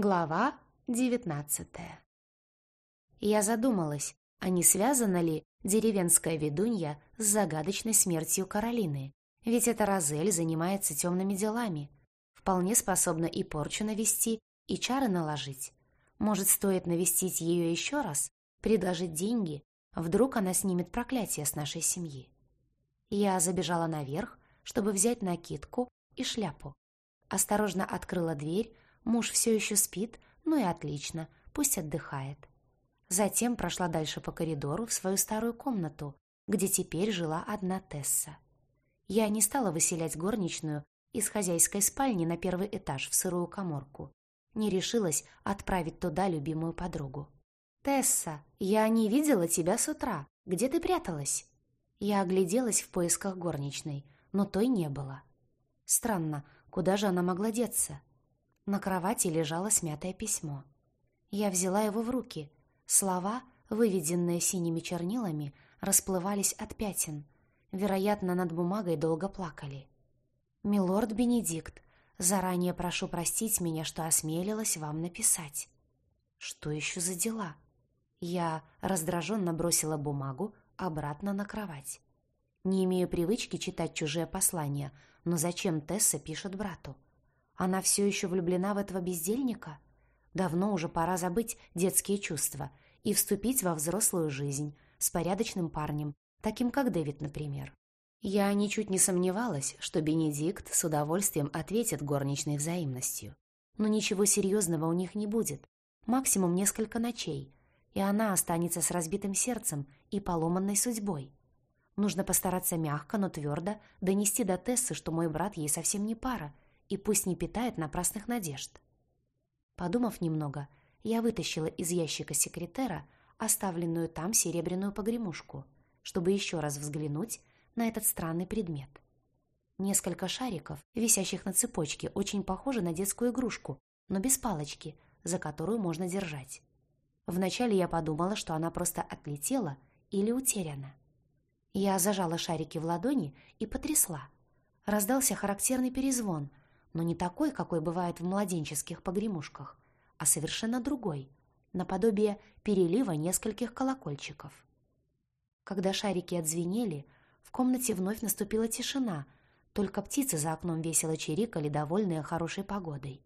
Глава девятнадцатая Я задумалась, а не связана ли деревенская ведунья с загадочной смертью Каролины? Ведь эта Розель занимается темными делами, вполне способна и порчу навести, и чары наложить. Может, стоит навестить ее еще раз, предложить деньги, вдруг она снимет проклятие с нашей семьи. Я забежала наверх, чтобы взять накидку и шляпу. Осторожно открыла дверь, Муж все еще спит, ну и отлично, пусть отдыхает. Затем прошла дальше по коридору в свою старую комнату, где теперь жила одна Тесса. Я не стала выселять горничную из хозяйской спальни на первый этаж в сырую коморку. Не решилась отправить туда любимую подругу. «Тесса, я не видела тебя с утра. Где ты пряталась?» Я огляделась в поисках горничной, но той не было. Странно, куда же она могла деться? На кровати лежало смятое письмо. Я взяла его в руки. Слова, выведенные синими чернилами, расплывались от пятен. Вероятно, над бумагой долго плакали. «Милорд Бенедикт, заранее прошу простить меня, что осмелилась вам написать». «Что еще за дела?» Я раздраженно бросила бумагу обратно на кровать. Не имею привычки читать чужие послания, но зачем Тесса пишет брату? Она все еще влюблена в этого бездельника? Давно уже пора забыть детские чувства и вступить во взрослую жизнь с порядочным парнем, таким как Дэвид, например. Я ничуть не сомневалась, что Бенедикт с удовольствием ответит горничной взаимностью. Но ничего серьезного у них не будет. Максимум несколько ночей, и она останется с разбитым сердцем и поломанной судьбой. Нужно постараться мягко, но твердо донести до Тессы, что мой брат ей совсем не пара, и пусть не питает напрасных надежд. Подумав немного, я вытащила из ящика секретера оставленную там серебряную погремушку, чтобы еще раз взглянуть на этот странный предмет. Несколько шариков, висящих на цепочке, очень похожи на детскую игрушку, но без палочки, за которую можно держать. Вначале я подумала, что она просто отлетела или утеряна. Я зажала шарики в ладони и потрясла. Раздался характерный перезвон, но не такой, какой бывает в младенческих погремушках, а совершенно другой, наподобие перелива нескольких колокольчиков. Когда шарики отзвенели, в комнате вновь наступила тишина, только птицы за окном весело чирикали, довольные хорошей погодой.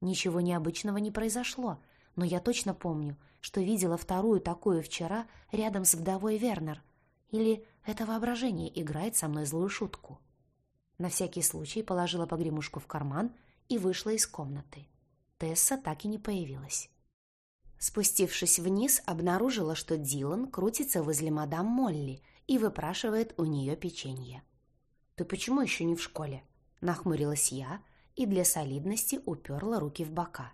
Ничего необычного не произошло, но я точно помню, что видела вторую такую вчера рядом с вдовой Вернер. Или это воображение играет со мной злую шутку. На всякий случай положила погремушку в карман и вышла из комнаты. Тесса так и не появилась. Спустившись вниз, обнаружила, что Дилан крутится возле мадам Молли и выпрашивает у нее печенье. «Ты почему еще не в школе?» – нахмурилась я и для солидности уперла руки в бока.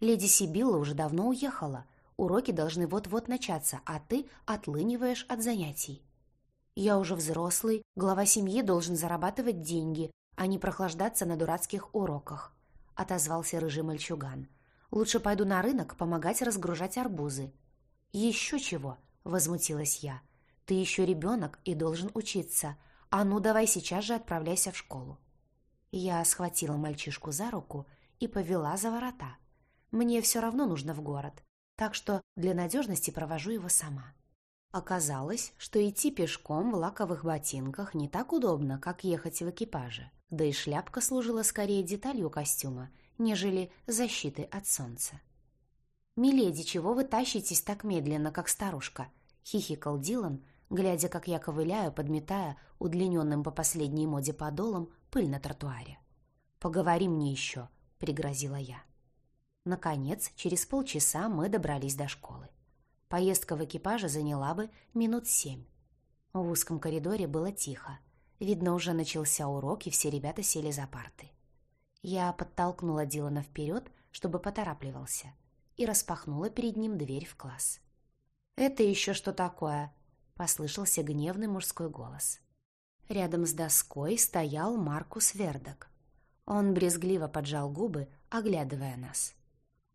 «Леди Сибилла уже давно уехала. Уроки должны вот-вот начаться, а ты отлыниваешь от занятий». Я уже взрослый, глава семьи должен зарабатывать деньги, а не прохлаждаться на дурацких уроках», — отозвался рыжий мальчуган. «Лучше пойду на рынок помогать разгружать арбузы». «Еще чего?» — возмутилась я. «Ты еще ребенок и должен учиться. А ну, давай сейчас же отправляйся в школу». Я схватила мальчишку за руку и повела за ворота. Мне все равно нужно в город, так что для надежности провожу его сама. Оказалось, что идти пешком в лаковых ботинках не так удобно, как ехать в экипаже, да и шляпка служила скорее деталью костюма, нежели защитой от солнца. «Миледи, чего вы тащитесь так медленно, как старушка?» — хихикал Дилан, глядя, как я ковыляю, подметая удлиненным по последней моде подолом пыль на тротуаре. «Поговори мне еще», — пригрозила я. Наконец, через полчаса мы добрались до школы. Поездка в экипаже заняла бы минут семь. В узком коридоре было тихо. Видно, уже начался урок, и все ребята сели за парты. Я подтолкнула Дилана вперед, чтобы поторапливался, и распахнула перед ним дверь в класс. «Это еще что такое?» — послышался гневный мужской голос. Рядом с доской стоял Маркус Вердок. Он брезгливо поджал губы, оглядывая нас.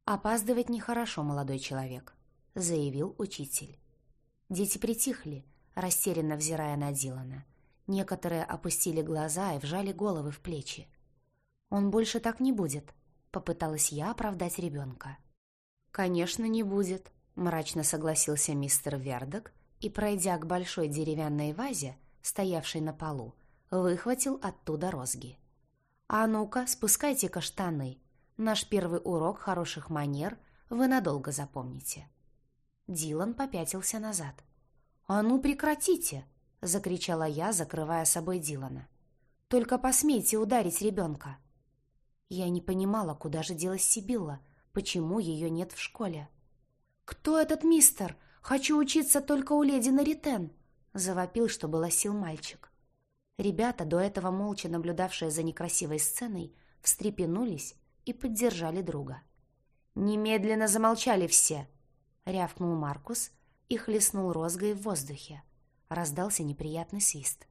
«Опаздывать нехорошо, молодой человек заявил учитель. Дети притихли, растерянно взирая на Дилана. Некоторые опустили глаза и вжали головы в плечи. «Он больше так не будет», — попыталась я оправдать ребенка. «Конечно, не будет», — мрачно согласился мистер Вердок и, пройдя к большой деревянной вазе, стоявшей на полу, выхватил оттуда розги. «А ну-ка, спускайте-ка штаны. Наш первый урок хороших манер вы надолго запомните». Дилан попятился назад. «А ну прекратите!» — закричала я, закрывая собой Дилана. «Только посмейте ударить ребенка!» Я не понимала, куда же делась Сибилла, почему ее нет в школе. «Кто этот мистер? Хочу учиться только у леди Наритен!» — завопил, что было сил мальчик. Ребята, до этого молча наблюдавшие за некрасивой сценой, встрепенулись и поддержали друга. «Немедленно замолчали все!» — рявкнул Маркус и хлестнул розгой в воздухе. Раздался неприятный свист.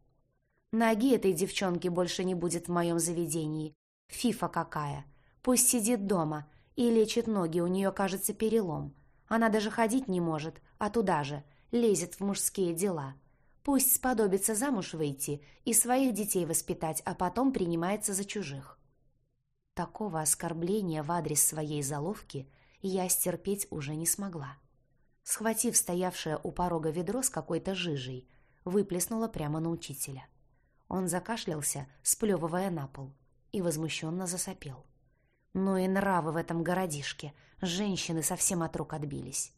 «Ноги этой девчонки больше не будет в моем заведении. Фифа какая! Пусть сидит дома и лечит ноги, у нее, кажется, перелом. Она даже ходить не может, а туда же, лезет в мужские дела. Пусть сподобится замуж выйти и своих детей воспитать, а потом принимается за чужих». Такого оскорбления в адрес своей заловки я стерпеть уже не смогла схватив стоявшее у порога ведро с какой-то жижей, выплеснула прямо на учителя. Он закашлялся, сплевывая на пол, и возмущенно засопел. Ну и нравы в этом городишке, женщины совсем от рук отбились.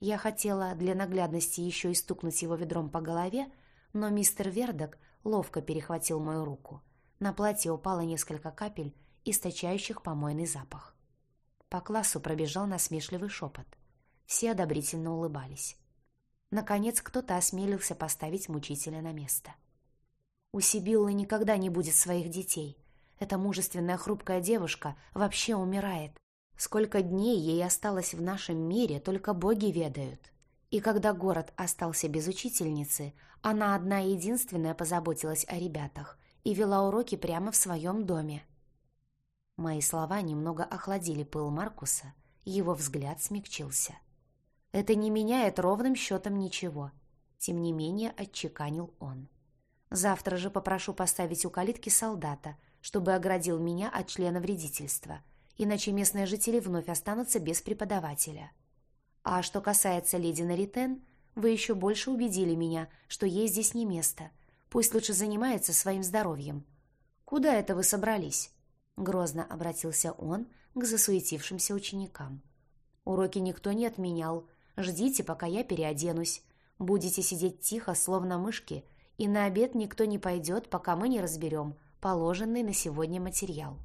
Я хотела для наглядности еще и стукнуть его ведром по голове, но мистер Вердок ловко перехватил мою руку. На платье упало несколько капель, источающих помойный запах. По классу пробежал насмешливый шепот — все одобрительно улыбались. Наконец кто-то осмелился поставить мучителя на место. У Сибиллы никогда не будет своих детей. Эта мужественная хрупкая девушка вообще умирает. Сколько дней ей осталось в нашем мире, только боги ведают. И когда город остался без учительницы, она одна единственная позаботилась о ребятах и вела уроки прямо в своем доме. Мои слова немного охладили пыл Маркуса, его взгляд смягчился. Это не меняет ровным счетом ничего. Тем не менее, отчеканил он. Завтра же попрошу поставить у калитки солдата, чтобы оградил меня от члена вредительства, иначе местные жители вновь останутся без преподавателя. А что касается леди Наритен, вы еще больше убедили меня, что ей здесь не место. Пусть лучше занимается своим здоровьем. Куда это вы собрались? Грозно обратился он к засуетившимся ученикам. Уроки никто не отменял, Ждите, пока я переоденусь. Будете сидеть тихо, словно мышки, и на обед никто не пойдет, пока мы не разберем положенный на сегодня материал».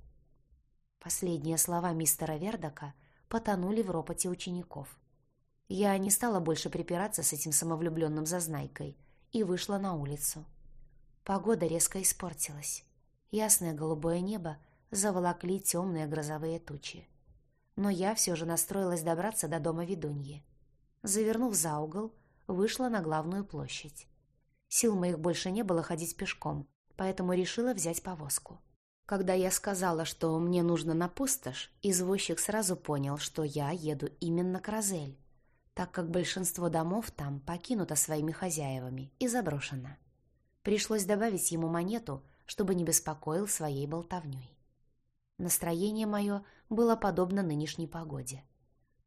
Последние слова мистера Вердака потонули в ропоте учеников. Я не стала больше припираться с этим самовлюбленным зазнайкой и вышла на улицу. Погода резко испортилась. Ясное голубое небо заволокли темные грозовые тучи. Но я все же настроилась добраться до дома ведуньи. Завернув за угол, вышла на главную площадь. Сил моих больше не было ходить пешком, поэтому решила взять повозку. Когда я сказала, что мне нужно на пустошь, извозчик сразу понял, что я еду именно к Розель, так как большинство домов там покинуто своими хозяевами и заброшено. Пришлось добавить ему монету, чтобы не беспокоил своей болтовней. Настроение мое было подобно нынешней погоде.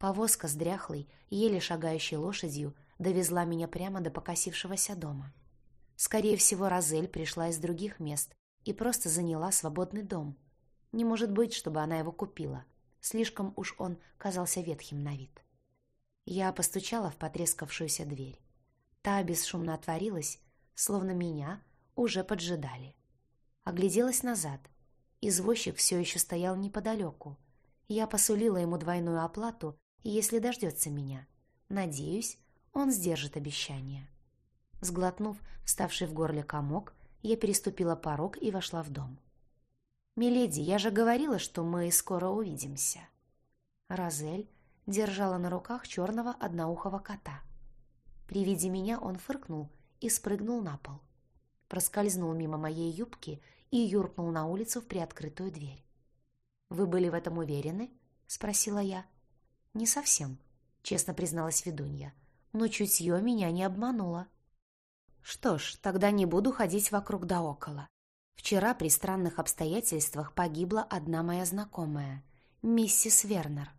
Повозка с дряхлой, еле шагающей лошадью довезла меня прямо до покосившегося дома. Скорее всего, Розель пришла из других мест и просто заняла свободный дом. Не может быть, чтобы она его купила. Слишком уж он казался ветхим на вид. Я постучала в потрескавшуюся дверь. Та бесшумно отворилась, словно меня уже поджидали. Огляделась назад. Извозчик все еще стоял неподалеку. Я посулила ему двойную оплату если дождется меня. Надеюсь, он сдержит обещание. Сглотнув вставший в горле комок, я переступила порог и вошла в дом. «Миледи, я же говорила, что мы скоро увидимся». Розель держала на руках черного одноухого кота. При виде меня он фыркнул и спрыгнул на пол. Проскользнул мимо моей юбки и юркнул на улицу в приоткрытую дверь. «Вы были в этом уверены?» — спросила я. «Не совсем», — честно призналась ведунья. «Но чутье меня не обмануло». «Что ж, тогда не буду ходить вокруг да около. Вчера при странных обстоятельствах погибла одна моя знакомая. «Миссис Вернер,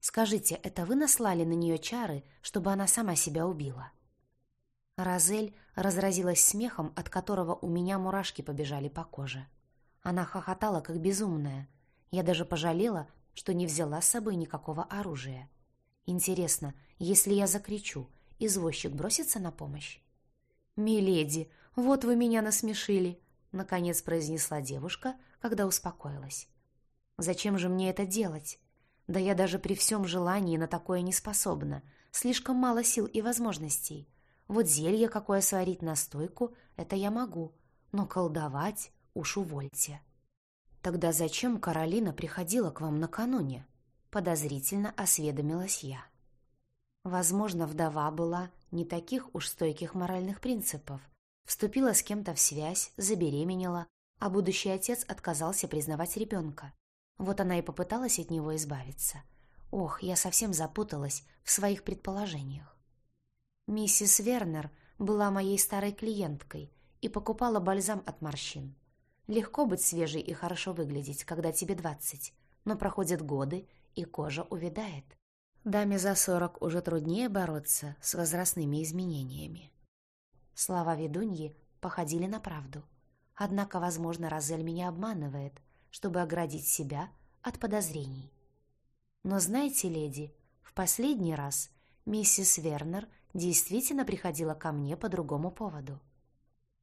скажите, это вы наслали на нее чары, чтобы она сама себя убила?» Розель разразилась смехом, от которого у меня мурашки побежали по коже. Она хохотала, как безумная. Я даже пожалела, что не взяла с собой никакого оружия. Интересно, если я закричу, извозчик бросится на помощь? «Миледи, вот вы меня насмешили!» — наконец произнесла девушка, когда успокоилась. «Зачем же мне это делать? Да я даже при всем желании на такое не способна. Слишком мало сил и возможностей. Вот зелье какое сварить настойку — это я могу, но колдовать уж увольте. Тогда зачем Каролина приходила к вам накануне? Подозрительно осведомилась я. Возможно, вдова была не таких уж стойких моральных принципов. Вступила с кем-то в связь, забеременела, а будущий отец отказался признавать ребенка. Вот она и попыталась от него избавиться. Ох, я совсем запуталась в своих предположениях. Миссис Вернер была моей старой клиенткой и покупала бальзам от морщин. Легко быть свежей и хорошо выглядеть, когда тебе двадцать, но проходят годы, и кожа увядает. Даме за сорок уже труднее бороться с возрастными изменениями. Слова ведуньи походили на правду. Однако, возможно, Розель меня обманывает, чтобы оградить себя от подозрений. Но знаете, леди, в последний раз миссис Вернер действительно приходила ко мне по другому поводу.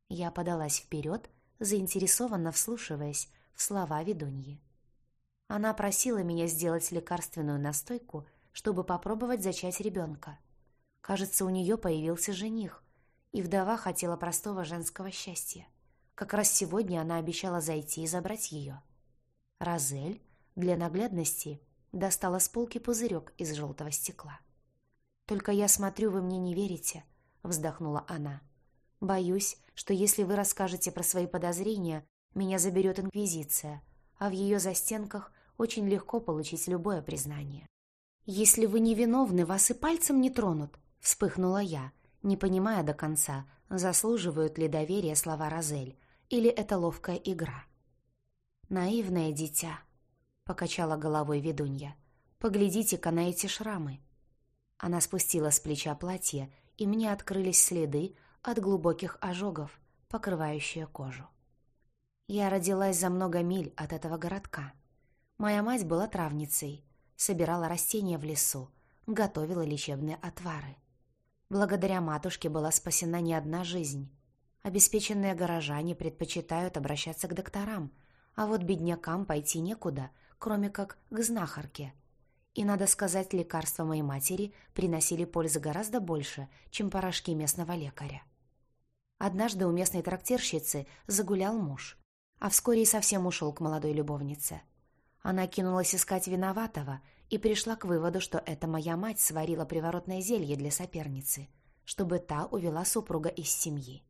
Я подалась вперед, заинтересованно вслушиваясь в слова ведуньи. Она просила меня сделать лекарственную настойку, чтобы попробовать зачать ребенка. Кажется, у нее появился жених, и вдова хотела простого женского счастья. Как раз сегодня она обещала зайти и забрать ее. Розель, для наглядности, достала с полки пузырек из желтого стекла. «Только я смотрю, вы мне не верите», — вздохнула она. «Боюсь, что если вы расскажете про свои подозрения, меня заберет Инквизиция, а в ее застенках очень легко получить любое признание». «Если вы невиновны, вас и пальцем не тронут», — вспыхнула я, не понимая до конца, заслуживают ли доверия слова Розель, или это ловкая игра. «Наивное дитя», — покачала головой ведунья. «Поглядите-ка на эти шрамы. Она спустила с плеча платье, и мне открылись следы от глубоких ожогов, покрывающие кожу. Я родилась за много миль от этого городка. Моя мать была травницей, собирала растения в лесу, готовила лечебные отвары. Благодаря матушке была спасена не одна жизнь. Обеспеченные горожане предпочитают обращаться к докторам, а вот беднякам пойти некуда, кроме как к знахарке – и, надо сказать, лекарства моей матери приносили пользы гораздо больше, чем порошки местного лекаря. Однажды у местной трактирщицы загулял муж, а вскоре и совсем ушел к молодой любовнице. Она кинулась искать виноватого и пришла к выводу, что это моя мать сварила приворотное зелье для соперницы, чтобы та увела супруга из семьи.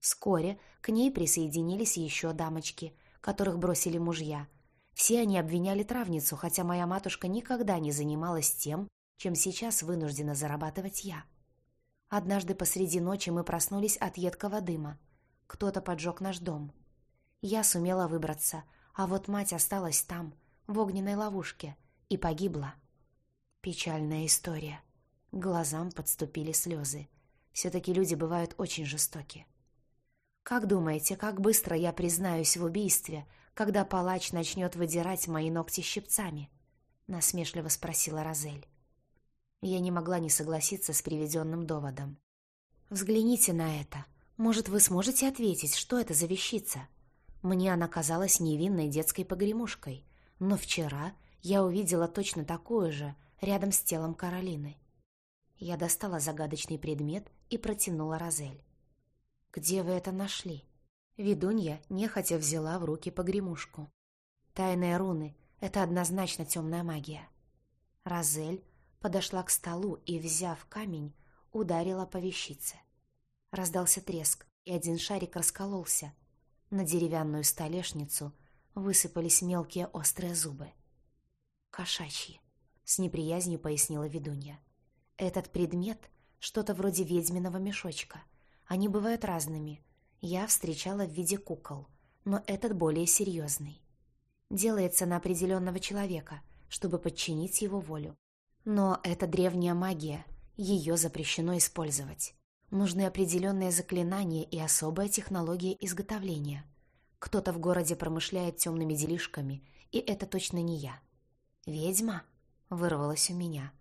Вскоре к ней присоединились еще дамочки, которых бросили мужья – все они обвиняли травницу, хотя моя матушка никогда не занималась тем, чем сейчас вынуждена зарабатывать я. Однажды посреди ночи мы проснулись от едкого дыма. Кто-то поджег наш дом. Я сумела выбраться, а вот мать осталась там, в огненной ловушке, и погибла. Печальная история. Глазам подступили слезы. Все-таки люди бывают очень жестоки. Как думаете, как быстро я признаюсь в убийстве, когда палач начнет выдирать мои ногти щипцами?» — насмешливо спросила Розель. Я не могла не согласиться с приведенным доводом. «Взгляните на это. Может, вы сможете ответить, что это за вещица?» Мне она казалась невинной детской погремушкой, но вчера я увидела точно такую же рядом с телом Каролины. Я достала загадочный предмет и протянула Розель. «Где вы это нашли?» Ведунья нехотя взяла в руки погремушку. Тайные руны — это однозначно темная магия. Розель подошла к столу и, взяв камень, ударила по вещице. Раздался треск, и один шарик раскололся. На деревянную столешницу высыпались мелкие острые зубы. «Кошачьи», — с неприязнью пояснила ведунья. «Этот предмет — что-то вроде ведьминого мешочка. Они бывают разными — я встречала в виде кукол, но этот более серьезный. Делается на определенного человека, чтобы подчинить его волю. Но это древняя магия, ее запрещено использовать. Нужны определенные заклинания и особая технология изготовления. Кто-то в городе промышляет темными делишками, и это точно не я. «Ведьма?» — вырвалась у меня.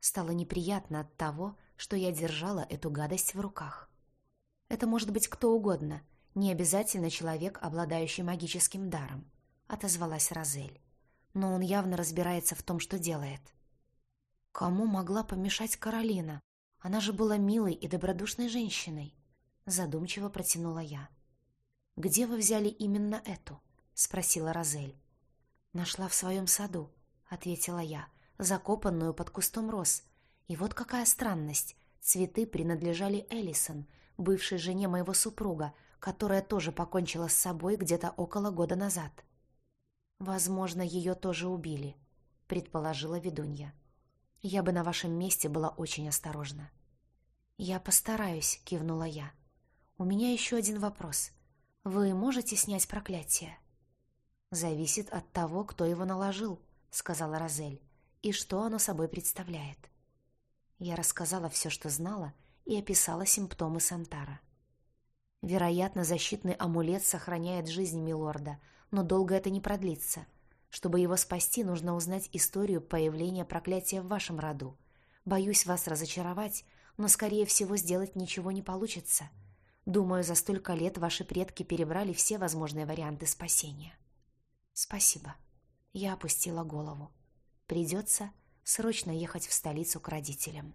Стало неприятно от того, что я держала эту гадость в руках. Это может быть кто угодно, не обязательно человек, обладающий магическим даром, отозвалась Розель. Но он явно разбирается в том, что делает. Кому могла помешать Каролина? Она же была милой и добродушной женщиной. Задумчиво протянула я. «Где вы взяли именно эту?» — спросила Розель. «Нашла в своем саду», — ответила я, закопанную под кустом роз. И вот какая странность. Цветы принадлежали Эллисон, бывшей жене моего супруга, которая тоже покончила с собой где-то около года назад. «Возможно, ее тоже убили», — предположила ведунья. «Я бы на вашем месте была очень осторожна». «Я постараюсь», — кивнула я. «У меня еще один вопрос. Вы можете снять проклятие?» «Зависит от того, кто его наложил», — сказала Розель, «и что оно собой представляет». Я рассказала все, что знала, и описала симптомы Сантара. Вероятно, защитный амулет сохраняет жизнь Милорда, но долго это не продлится. Чтобы его спасти, нужно узнать историю появления проклятия в вашем роду. Боюсь вас разочаровать, но, скорее всего, сделать ничего не получится. Думаю, за столько лет ваши предки перебрали все возможные варианты спасения. Спасибо. Я опустила голову. Придется срочно ехать в столицу к родителям.